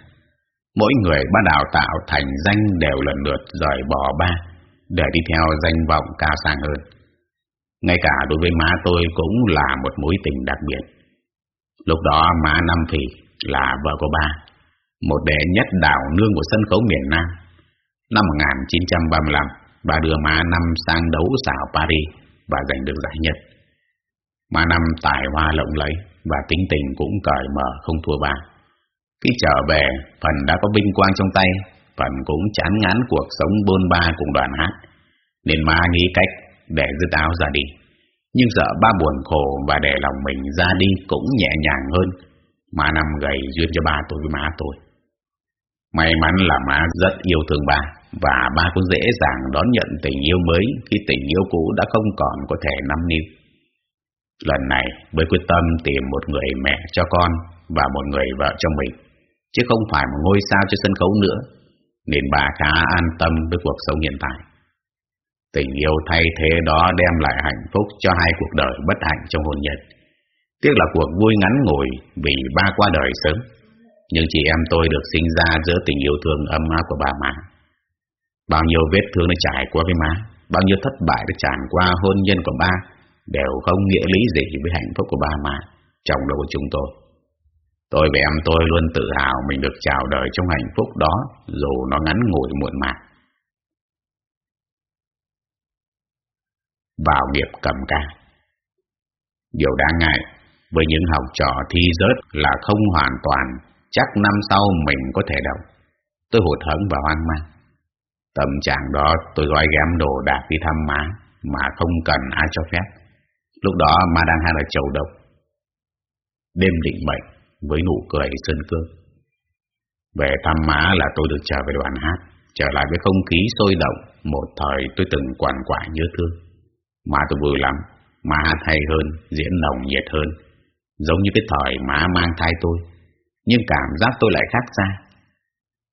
Mỗi người bắt đào tạo thành danh đều lần lượt rời bỏ ba, để đi theo danh vọng cao sang hơn. Ngay cả đối với má tôi cũng là một mối tình đặc biệt. Lúc đó má Năm Thị là vợ của ba, một đệ nhất đảo nương của sân khấu miền Nam. Năm 1935, bà đưa má Năm sang đấu xảo Paris và giành được giải nhất. Má Năm tài hoa lộng lẫy và tính tình cũng cởi mở không thua bà. Khi trở về, phần đã có binh quang trong tay, phần cũng chán ngán cuộc sống bôn ba cùng đoàn hát. Nên má nghĩ cách để dứt áo ra đi. Nhưng sợ ba buồn khổ và để lòng mình ra đi cũng nhẹ nhàng hơn. Má nằm gầy duyên cho ba tôi với má tôi. May mắn là má rất yêu thương ba và ba cũng dễ dàng đón nhận tình yêu mới khi tình yêu cũ đã không còn có thể nắm níu. Lần này với quyết tâm tìm một người mẹ cho con và một người vợ cho mình, chứ không phải một ngôi sao cho sân khấu nữa, nên bà khá an tâm với cuộc sống hiện tại. Tình yêu thay thế đó đem lại hạnh phúc cho hai cuộc đời bất hạnh trong hôn nhân. Tiếc là cuộc vui ngắn ngủi vì ba qua đời sớm, nhưng chị em tôi được sinh ra giữa tình yêu thương ấm áp của bà mạng. Bao nhiêu vết thương đã trải qua với má, bao nhiêu thất bại đã tràn qua hôn nhân của ba, đều không nghĩa lý gì với hạnh phúc của ba mà trong đầu của chúng tôi. Tôi và em tôi luôn tự hào mình được chào đời trong hạnh phúc đó dù nó ngắn ngủi muộn màng. Vào nghiệp cầm ca Điều đáng ngại với những học trò thi rớt là không hoàn toàn chắc năm sau mình có thể đậu. Tôi hụt hẫng và hoang mang. Tâm trạng đó tôi gói ghém đồ đạc đi thăm má mà không cần ai cho phép. Lúc đó má đang hay là chầu độc. Đêm định mệnh với nụ cười sơn cước. Về thăm má là tôi được trở về đoàn hát, trở lại với không khí sôi động, một thời tôi từng quản quả nhớ thương. Má tôi vui lắm, má hát hay hơn, diễn nồng nhiệt hơn, giống như cái thời má mang thai tôi. Nhưng cảm giác tôi lại khác xa.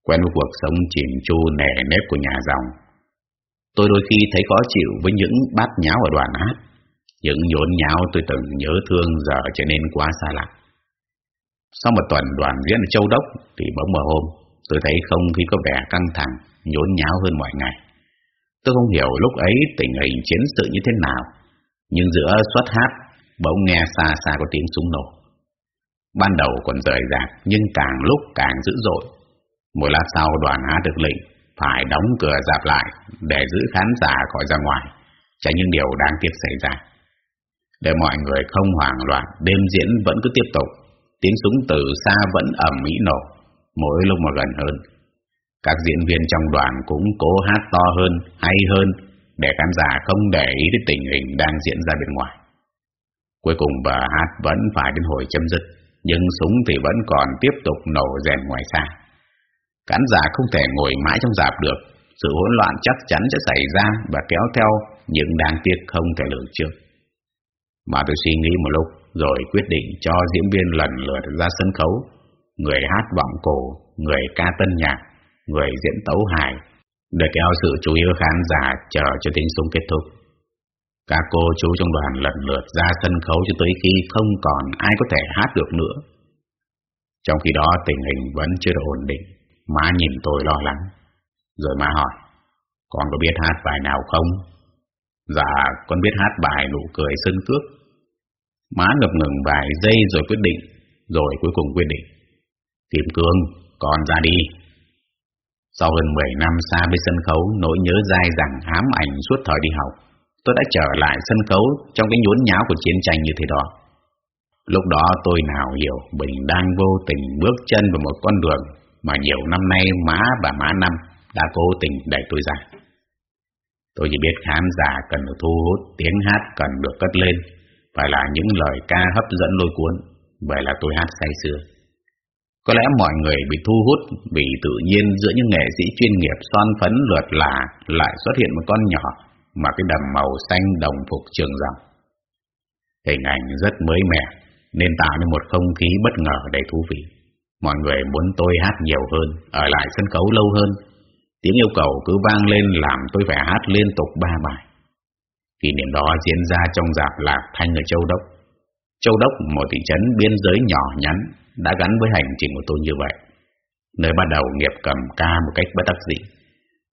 Quen với cuộc sống chìm chu nề nếp của nhà dòng. Tôi đôi khi thấy khó chịu với những bát nháo ở đoàn hát. Những nhốn nháo tôi từng nhớ thương giờ trở nên quá xa lạ. Sau một tuần đoàn diễn ở Châu Đốc thì bỗng một hôm tôi thấy không khí có vẻ căng thẳng, nhốn nháo hơn mọi ngày. Tôi không hiểu lúc ấy tình hình chiến sự như thế nào, nhưng giữa xuất hát bỗng nghe xa xa có tiếng súng nổ. Ban đầu còn rời rạc nhưng càng lúc càng dữ dội. Một lát sau đoàn hát được lệnh phải đóng cửa dạp lại để giữ khán giả khỏi ra ngoài, tránh những điều đáng tiếc xảy ra. Để mọi người không hoảng loạn, đêm diễn vẫn cứ tiếp tục tiếng súng từ xa vẫn ầm mỹ nổ, mỗi lúc mà gần hơn. Các diễn viên trong đoàn cũng cố hát to hơn, hay hơn, để khán giả không để ý đến tình hình đang diễn ra bên ngoài. Cuối cùng bà hát vẫn phải đến hồi chấm dứt, nhưng súng thì vẫn còn tiếp tục nổ rèn ngoài xa. Khán giả không thể ngồi mãi trong dạp được, sự hỗn loạn chắc chắn sẽ xảy ra và kéo theo những đáng tiếc không thể lường trước. Mà tôi suy nghĩ một lúc, rồi quyết định cho diễn viên lần lượt ra sân khấu, người hát vọng cổ, người ca tân nhạc, người diễn tấu hài, để kéo sự chú ý khán giả chờ cho tiếng súng kết thúc. Các cô chú trong đoàn lần lượt ra sân khấu cho tới khi không còn ai có thể hát được nữa. Trong khi đó tình hình vẫn chưa được ổn định, má nhìn tôi lo lắng. Rồi má hỏi, con có biết hát bài nào không? Dạ, con biết hát bài nụ cười sân cước Má ngập ngừng vài giây rồi quyết định, rồi cuối cùng quyết định. Kim Cương, con ra đi. Sau hơn 10 năm xa bên sân khấu, nỗi nhớ dai dẳng ám ảnh suốt thời đi học, tôi đã trở lại sân khấu trong cái nhốn nháo của chiến tranh như thế đó. Lúc đó tôi nào hiểu mình đang vô tình bước chân vào một con đường mà nhiều năm nay má và má năm đã cố tình đẩy tôi ra. Tôi chỉ biết khán giả cần được thu hút, tiếng hát cần được cất lên, phải là những lời ca hấp dẫn lôi cuốn, vậy là tôi hát say sưa. Có lẽ mọi người bị thu hút vì tự nhiên giữa những nghệ sĩ chuyên nghiệp son phấn lượt là lại xuất hiện một con nhỏ mà cái đầm màu xanh đồng phục trường dòng. Hình ảnh rất mới mẻ nên tạo nên một không khí bất ngờ đầy thú vị. Mọi người muốn tôi hát nhiều hơn, ở lại sân khấu lâu hơn. Tiếng yêu cầu cứ vang lên làm tôi phải hát liên tục ba bài. Kỷ niệm đó diễn ra trong dạp Lạc Thanh ở Châu Đốc. Châu Đốc, một thị trấn biên giới nhỏ nhắn, đã gắn với hành trình của tôi như vậy. Nơi bắt đầu nghiệp cầm ca một cách bất đắc dĩ.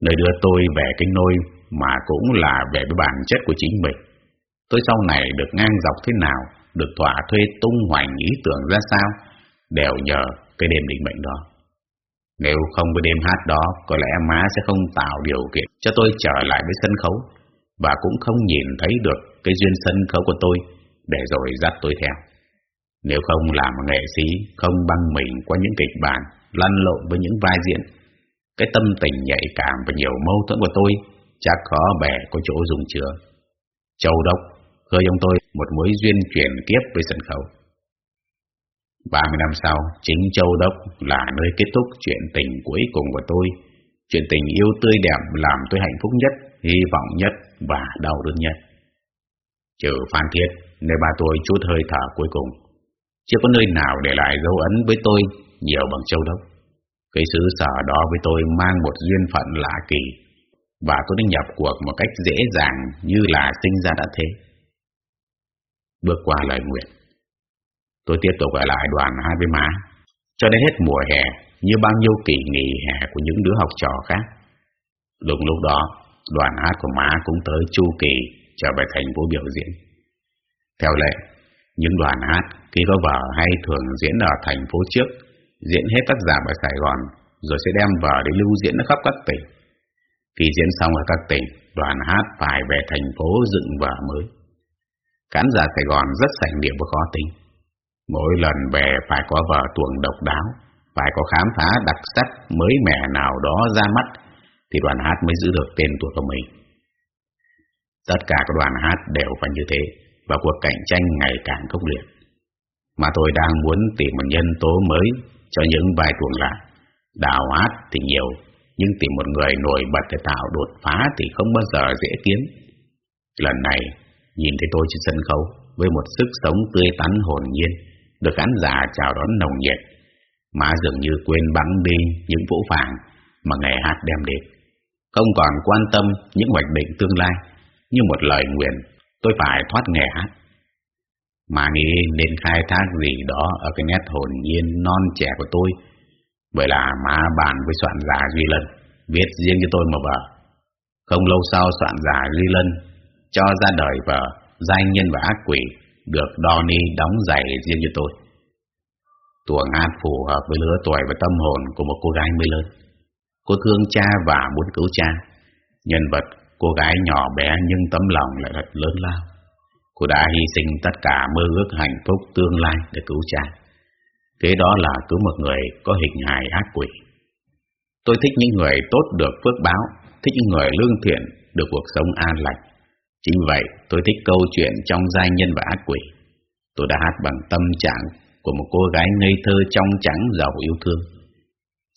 Nơi đưa tôi về cái nôi mà cũng là về với bản chất của chính mình. Tôi sau này được ngang dọc thế nào, được thỏa thuê tung hoành ý tưởng ra sao, đều nhờ cái đêm định mệnh đó. Nếu không với đêm hát đó, có lẽ má sẽ không tạo điều kiện cho tôi trở lại với sân khấu và cũng không nhìn thấy được cái duyên sân khấu của tôi để rồi dắt tôi theo. Nếu không làm nghệ sĩ, không băng mình qua những kịch bản, lăn lộn với những vai diễn, cái tâm tình nhạy cảm và nhiều mâu thuẫn của tôi chắc khó bẻ có chỗ dùng chứa. Châu Đốc hơi ông tôi một mối duyên chuyển kiếp với sân khấu. 30 năm sau, chính Châu Đốc là nơi kết thúc chuyện tình cuối cùng của tôi. Chuyện tình yêu tươi đẹp làm tôi hạnh phúc nhất, hy vọng nhất và đau đớn nhất. Trừ Phan Thiết, nơi ba tôi chút hơi thở cuối cùng. Chưa có nơi nào để lại dấu ấn với tôi nhiều bằng Châu Đốc. Cái xứ sở đó với tôi mang một duyên phận lạ kỳ và tôi đã nhập cuộc một cách dễ dàng như là sinh ra đã thế. Bước qua lời nguyện, tôi tiếp tục ở lại đoàn hai với má cho đến hết mùa hè như bao nhiêu kỳ nghỉ hè của những đứa học trò khác. Lúc lúc đó, đoàn hát của má cũng tới chu kỳ trở về thành phố biểu diễn. Theo lệ, những đoàn hát khi có vở hay thường diễn ở thành phố trước, diễn hết các giảm ở Sài Gòn, rồi sẽ đem vở để lưu diễn ở khắp các tỉnh. Khi diễn xong ở các tỉnh, đoàn hát phải về thành phố dựng vở mới. Khán giả Sài Gòn rất sành điệu và khó tính. Mỗi lần về phải có vở tuồng độc đáo, phải có khám phá đặc sắc mới mẻ nào đó ra mắt, thì đoàn hát mới giữ được tên tuổi của mình. Tất cả các đoàn hát đều phải như thế, và cuộc cạnh tranh ngày càng khốc liệt. Mà tôi đang muốn tìm một nhân tố mới cho những bài tuồng lạ Đào hát thì nhiều, nhưng tìm một người nổi bật để tạo đột phá thì không bao giờ dễ kiếm. Lần này, nhìn thấy tôi trên sân khấu với một sức sống tươi tắn hồn nhiên, được khán giả chào đón nồng nhiệt, má dường như quên bắn đi những vũ phàng mà nghề hát đem đến. Không còn quan tâm những hoạch định tương lai, như một lời nguyện, tôi phải thoát nghề hát. Mà nghĩ nên khai thác gì đó ở cái nét hồn nhiên non trẻ của tôi, Vậy là má bàn với soạn giả Duy Lân Viết riêng cho tôi một vở Không lâu sau soạn giả Duy Lân Cho ra đời vở Giai nhân và ác quỷ được Donny đóng giày riêng cho tôi. Tuồng hát phù hợp với lứa tuổi và tâm hồn Của một cô gái mới lớn. Cô thương cha và muốn cứu cha. Nhân vật cô gái nhỏ bé Nhưng tấm lòng lại thật lớn lao. Cô đã hy sinh tất cả mơ ước hạnh phúc tương lai để cứu cha. Thế đó là cứu một người có hình hài ác quỷ. Tôi thích những người tốt được phước báo, thích những người lương thiện được cuộc sống an lành. Chính vậy, tôi thích câu chuyện trong giai nhân và ác quỷ. Tôi đã hát bằng tâm trạng của một cô gái ngây thơ trong trắng giàu yêu thương.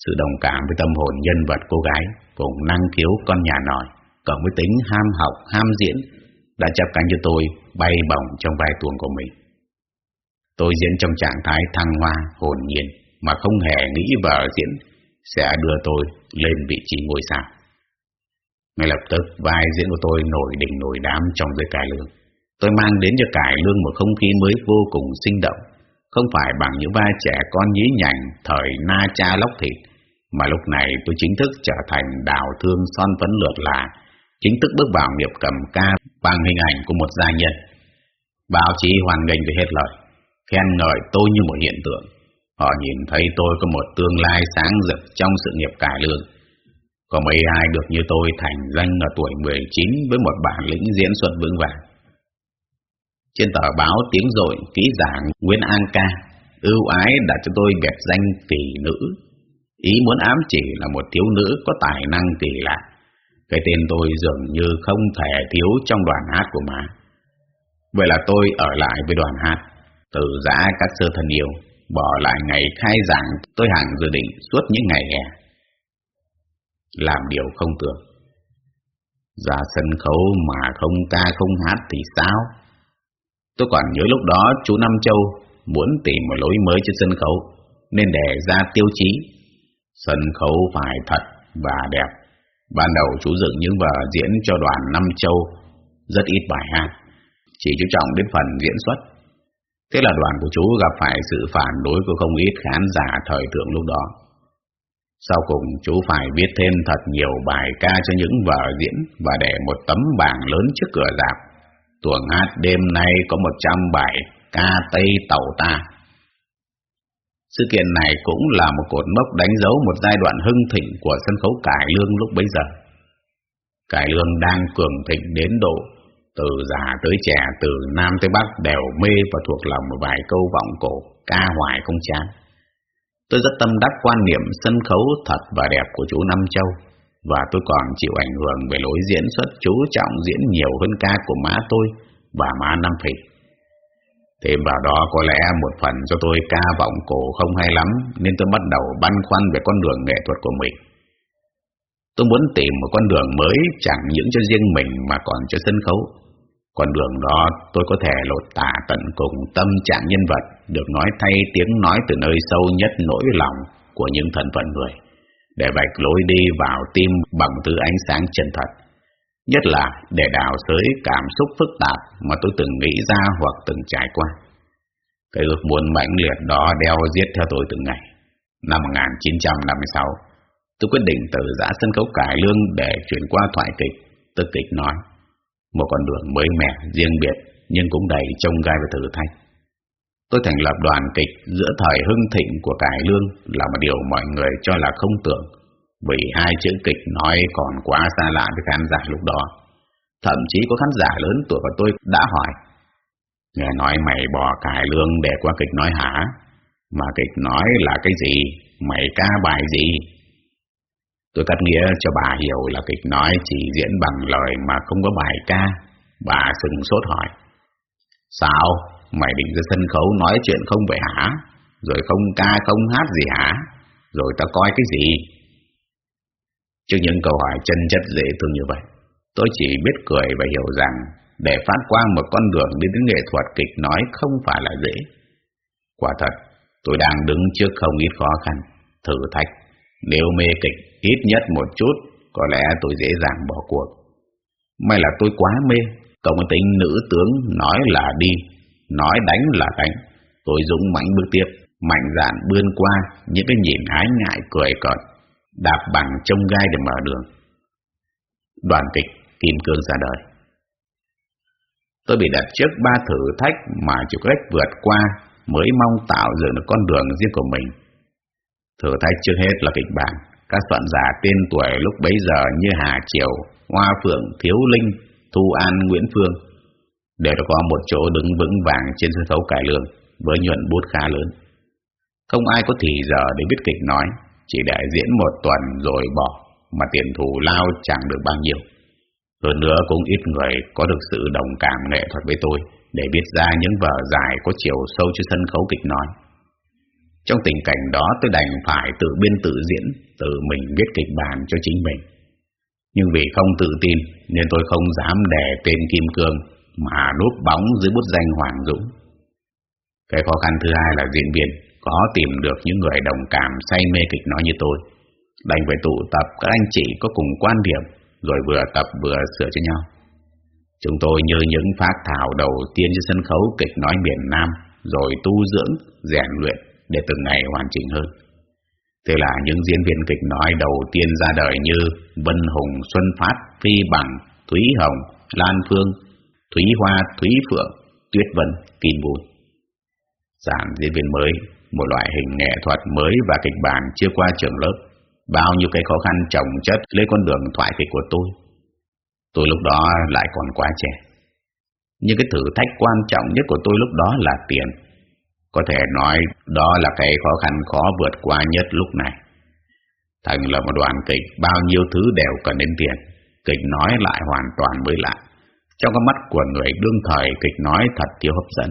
Sự đồng cảm với tâm hồn nhân vật cô gái cùng năng khiếu con nhà nòi, cộng với tính ham học, ham diễn đã chấp cánh cho tôi bay bổng trong vai tuồng của mình. Tôi diễn trong trạng thái thăng hoa, hồn nhiên, mà không hề nghĩ vở diễn sẽ đưa tôi lên vị trí ngôi sao. Ngay lập tức, vai diễn của tôi nổi đỉnh nổi đám trong giới cải lương. Tôi mang đến cho cải lương một không khí mới vô cùng sinh động, không phải bằng những vai trẻ con nhí nhảnh thời na cha lóc thịt, mà lúc này tôi chính thức trở thành đào thương son phấn lượt là, chính thức bước vào nghiệp cầm ca bằng hình ảnh của một gia nhân. Báo chí hoàn nghênh về hết lời khen ngợi tôi như một hiện tượng. Họ nhìn thấy tôi có một tương lai sáng rực trong sự nghiệp cải lương. Có mấy ai được như tôi thành danh ở tuổi 19 với một bản lĩnh diễn xuất vững vàng. Trên tờ báo tiếng rội, ký giả Nguyễn An Ca ưu ái đặt cho tôi biệt danh kỳ nữ. Ý muốn ám chỉ là một thiếu nữ có tài năng kỳ lạ. Cái tên tôi dường như không thể thiếu trong đoàn hát của má. Vậy là tôi ở lại với đoàn hát từ giã các sơ thân yêu, bỏ lại ngày khai giảng tôi hàng dự định suốt những ngày hè. Làm điều không tưởng. Ra sân khấu mà không ca không hát thì sao? Tôi còn nhớ lúc đó chú Nam Châu muốn tìm một lối mới cho sân khấu, nên đề ra tiêu chí. Sân khấu phải thật và đẹp. Ban đầu chú dựng những vở diễn cho đoàn Nam Châu, rất ít bài hát, chỉ chú trọng đến phần diễn xuất Thế là đoàn của chú gặp phải sự phản đối của không ít khán giả thời thượng lúc đó. Sau cùng chú phải viết thêm thật nhiều bài ca cho những vở diễn và để một tấm bảng lớn trước cửa dạp. Tuồng hát đêm nay có 100 bài ca Tây Tàu ta. Sự kiện này cũng là một cột mốc đánh dấu một giai đoạn hưng thịnh của sân khấu cải lương lúc bấy giờ. Cải lương đang cường thịnh đến độ từ già tới trẻ, từ Nam tới Bắc đều mê và thuộc lòng một vài câu vọng cổ, ca hoài không chán. Tôi rất tâm đắc quan niệm sân khấu thật và đẹp của chú Năm Châu, và tôi còn chịu ảnh hưởng về lối diễn xuất chú trọng diễn nhiều hơn ca của má tôi và má Năm Phỉ. Thêm vào đó có lẽ một phần do tôi ca vọng cổ không hay lắm nên tôi bắt đầu băn khoăn về con đường nghệ thuật của mình. Tôi muốn tìm một con đường mới chẳng những cho riêng mình mà còn cho sân khấu. Con đường đó tôi có thể lột tả tận cùng tâm trạng nhân vật được nói thay tiếng nói từ nơi sâu nhất nỗi lòng của những thần phận người để vạch lối đi vào tim bằng thứ ánh sáng chân thật. Nhất là để đào sới cảm xúc phức tạp mà tôi từng nghĩ ra hoặc từng trải qua. Cái ước muốn mãnh liệt đó đeo giết theo tôi từng ngày. Năm 1956, tôi quyết định từ giã sân khấu cải lương để chuyển qua thoại kịch, tức kịch nói. Một con đường mới mẻ, riêng biệt nhưng cũng đầy trông gai và thử thách. Tôi thành lập đoàn kịch giữa thời hưng thịnh của cải lương là một điều mọi người cho là không tưởng, vì hai chữ kịch nói còn quá xa lạ với khán giả lúc đó. Thậm chí có khán giả lớn tuổi của tôi đã hỏi, nghe nói mày bỏ cải lương để qua kịch nói hả? Mà kịch nói là cái gì? Mày ca bài gì? Tôi cắt nghĩa cho bà hiểu là kịch nói chỉ diễn bằng lời mà không có bài ca. Bà sừng sốt hỏi. Sao? Mày định ra sân khấu nói chuyện không vậy hả? Rồi không ca không hát gì hả? Rồi ta coi cái gì? Trước những câu hỏi chân chất dễ thương như vậy, tôi chỉ biết cười và hiểu rằng để phát quang một con đường đi đến nghệ thuật kịch nói không phải là dễ. Quả thật, tôi đang đứng trước không ít khó khăn, thử thách. Nếu mê kịch ít nhất một chút, có lẽ tôi dễ dàng bỏ cuộc. May là tôi quá mê, công tính nữ tướng nói là đi, nói đánh là đánh. Tôi dũng mãnh bước tiếp, mạnh dạn bươn qua những cái nhìn ái ngại cười cợt, đạp bằng trông gai để mở đường. Đoàn kịch Kim Cương ra đời. Tôi bị đặt trước ba thử thách mà chỉ có cách vượt qua mới mong tạo dựng được con đường riêng của mình. Thử thách trước hết là kịch bản. Các soạn giả tên tuổi lúc bấy giờ như Hà Triều, Hoa Phượng, Thiếu Linh, Thu An, Nguyễn Phương đều đã có một chỗ đứng vững vàng trên sân khấu cải lương với nhuận bút khá lớn. Không ai có thì giờ để biết kịch nói, chỉ để diễn một tuần rồi bỏ, mà tiền thù lao chẳng được bao nhiêu. Hơn nữa cũng ít người có được sự đồng cảm nghệ thuật với tôi để biết ra những vở dài có chiều sâu trên sân khấu kịch nói. Trong tình cảnh đó tôi đành phải tự biên tự diễn, tự mình viết kịch bản cho chính mình. Nhưng vì không tự tin nên tôi không dám đè tên Kim Cương mà núp bóng dưới bút danh Hoàng Dũng. Cái khó khăn thứ hai là diễn viên có tìm được những người đồng cảm say mê kịch nói như tôi. Đành phải tụ tập các anh chị có cùng quan điểm rồi vừa tập vừa sửa cho nhau. Chúng tôi như những phát thảo đầu tiên trên sân khấu kịch nói miền Nam rồi tu dưỡng, rèn luyện để từng ngày hoàn chỉnh hơn. Thế là những diễn viên kịch nói đầu tiên ra đời như Vân Hùng, Xuân Phát, Phi Bằng, Thúy Hồng, Lan Phương, Thúy Hoa, Thúy Phượng, Tuyết Vân, Kim Bùi. Giảng diễn viên mới, một loại hình nghệ thuật mới và kịch bản chưa qua trường lớp. Bao nhiêu cái khó khăn chồng chất lấy con đường thoại kịch của tôi. Tôi lúc đó lại còn quá trẻ. Nhưng cái thử thách quan trọng nhất của tôi lúc đó là tiền. Có thể nói đó là cái khó khăn khó vượt qua nhất lúc này. Thành là một đoàn kịch bao nhiêu thứ đều cần đến tiền. Kịch nói lại hoàn toàn mới lạ. Trong con mắt của người đương thời kịch nói thật thiếu hấp dẫn.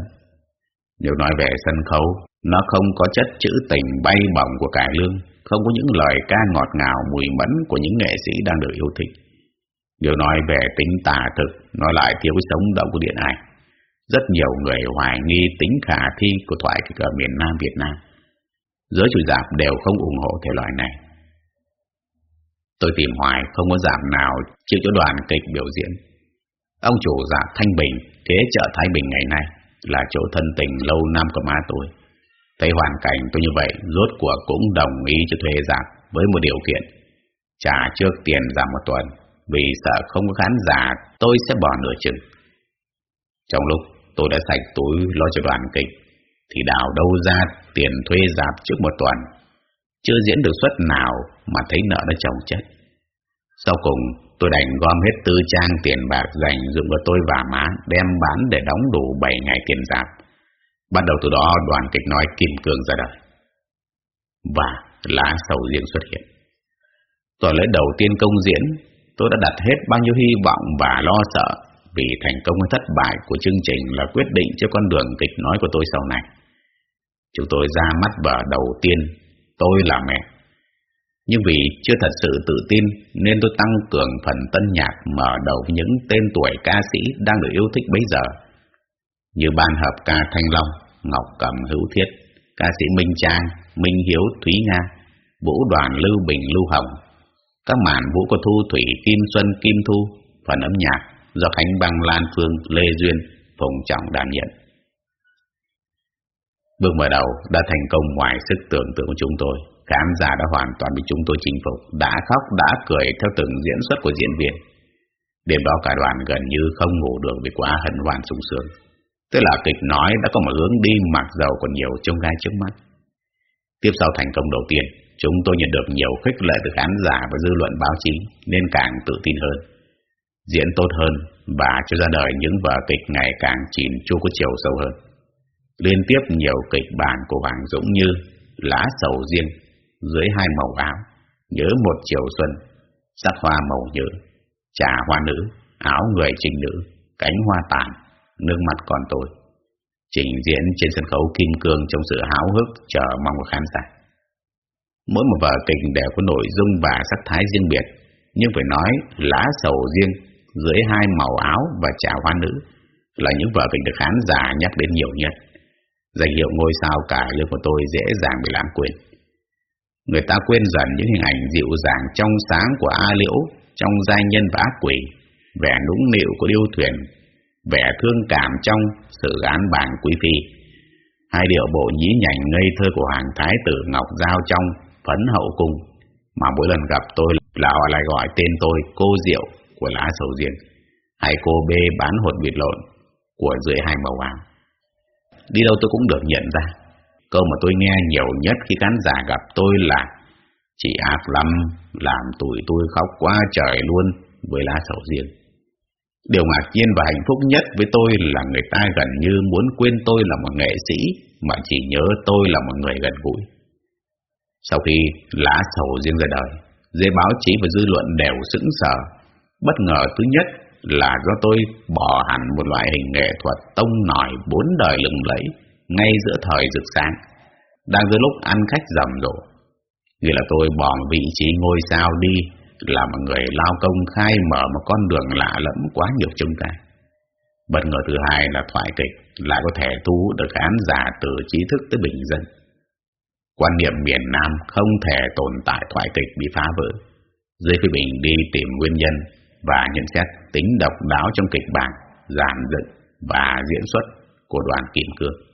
Nếu nói về sân khấu, nó không có chất chữ tình bay bổng của cải lương, không có những lời ca ngọt ngào mùi mẫn của những nghệ sĩ đang được yêu thích. Nếu nói về tính tà thực, nó lại thiếu cái sống động của điện ảnh. Rất nhiều người hoài nghi tính khả thi của thoại kịch ở miền Nam Việt Nam. Giới chủ dạp đều không ủng hộ thể loại này. Tôi tìm hoài không có giảm nào chịu cho đoàn kịch biểu diễn. Ông chủ dạp Thanh Bình, kế chợ Thái Bình ngày nay là chỗ thân tình lâu năm của má tôi. Thấy hoàn cảnh tôi như vậy, rốt cuộc cũng đồng ý cho thuê dạp với một điều kiện. Trả trước tiền giảm một tuần, vì sợ không có khán giả tôi sẽ bỏ nửa chừng. Trong lúc tôi đã sạch túi lo cho đoàn kịch, thì đào đâu ra tiền thuê dạp trước một tuần. Chưa diễn được suất nào mà thấy nợ đã chồng chất. Sau cùng, tôi đành gom hết tư trang tiền bạc dành dụng của tôi và má đem bán để đóng đủ 7 ngày tiền dạp. Bắt đầu từ đó đoàn kịch nói Kim Cương ra đời. Và lá sầu riêng xuất hiện. Tuần lễ đầu tiên công diễn, tôi đã đặt hết bao nhiêu hy vọng và lo sợ vì thành công hay thất bại của chương trình là quyết định cho con đường kịch nói của tôi sau này. Chúng tôi ra mắt vở đầu tiên, tôi là mẹ. Nhưng vì chưa thật sự tự tin nên tôi tăng cường phần tân nhạc mở đầu với những tên tuổi ca sĩ đang được yêu thích bấy giờ. Như ban hợp ca Thanh Long, Ngọc Cẩm Hữu Thiết, ca sĩ Minh Trang, Minh Hiếu Thúy Nga, vũ đoàn Lưu Bình Lưu Hồng, các màn vũ của Thu Thủy Kim Xuân Kim Thu, phần âm nhạc do Khánh Băng Lan Phương Lê Duyên Phùng Trọng đảm nhận. Bước mở đầu đã thành công ngoài sức tưởng tượng của chúng tôi. Khán giả đã hoàn toàn bị chúng tôi chinh phục, đã khóc, đã cười theo từng diễn xuất của diễn viên. Đêm đó cả đoàn gần như không ngủ được vì quá hân hoan sung sướng. Tức là kịch nói đã có một hướng đi mặc dầu còn nhiều trông gai trước mắt. Tiếp sau thành công đầu tiên, chúng tôi nhận được nhiều khích lệ từ khán giả và dư luận báo chí nên càng tự tin hơn. Diễn tốt hơn và cho ra đời những vở kịch ngày càng chìm chu có chiều sâu hơn. Liên tiếp nhiều kịch bản của Hoàng Dũng như Lá sầu riêng, Dưới hai màu áo, Nhớ một chiều xuân, Sắc hoa màu nhớ, Trà hoa nữ, Áo người trình nữ, Cánh hoa tàn, Nước mắt còn tôi. Trình diễn trên sân khấu kim cương trong sự háo hức chờ mong của khán giả. Mỗi một vở kịch đều có nội dung và sắc thái riêng biệt, nhưng phải nói lá sầu riêng dưới hai màu áo và trà hoa nữ là những vở kịch được khán giả nhắc đến nhiều nhất. Danh hiệu ngôi sao cả lương của tôi dễ dàng bị lãng quên. Người ta quên dần những hình ảnh dịu dàng trong sáng của A Liễu trong giai nhân và ác quỷ, vẻ nũng nịu của điêu thuyền, vẻ thương cảm trong sự án bàn quý phi. Hai điệu bộ nhí nhảnh ngây thơ của Hoàng Thái tử Ngọc Giao trong phấn hậu cung, mà mỗi lần gặp tôi là họ lại gọi tên tôi cô Diệu của lá sầu riêng, hay cô bê bán hột vịt lộn của dưới hai màu vàng. Đi đâu tôi cũng được nhận ra. Câu mà tôi nghe nhiều nhất khi khán giả gặp tôi là Chị ác lắm, làm tụi tôi khóc quá trời luôn với lá sầu riêng. Điều ngạc nhiên và hạnh phúc nhất với tôi là người ta gần như muốn quên tôi là một nghệ sĩ mà chỉ nhớ tôi là một người gần gũi. Sau khi lá sầu riêng ra đời, giới báo chí và dư luận đều sững sờ. Bất ngờ thứ nhất là do tôi bỏ hẳn một loại hình nghệ thuật tông nổi bốn đời lừng lẫy ngay giữa thời rực sáng, đang giữa lúc ăn khách rầm rộ. Nghĩa là tôi bỏ vị trí ngôi sao đi là một người lao công khai mở một con đường lạ lẫm quá nhiều chúng ta. Bất ngờ thứ hai là thoại kịch lại có thể thu hút được khán giả từ trí thức tới bình dân. Quan niệm miền Nam không thể tồn tại thoại kịch bị phá vỡ. Dưới phía bình đi tìm nguyên nhân và nhận xét tính độc đáo trong kịch bản, giàn dựng và diễn xuất của đoàn Kim Cương.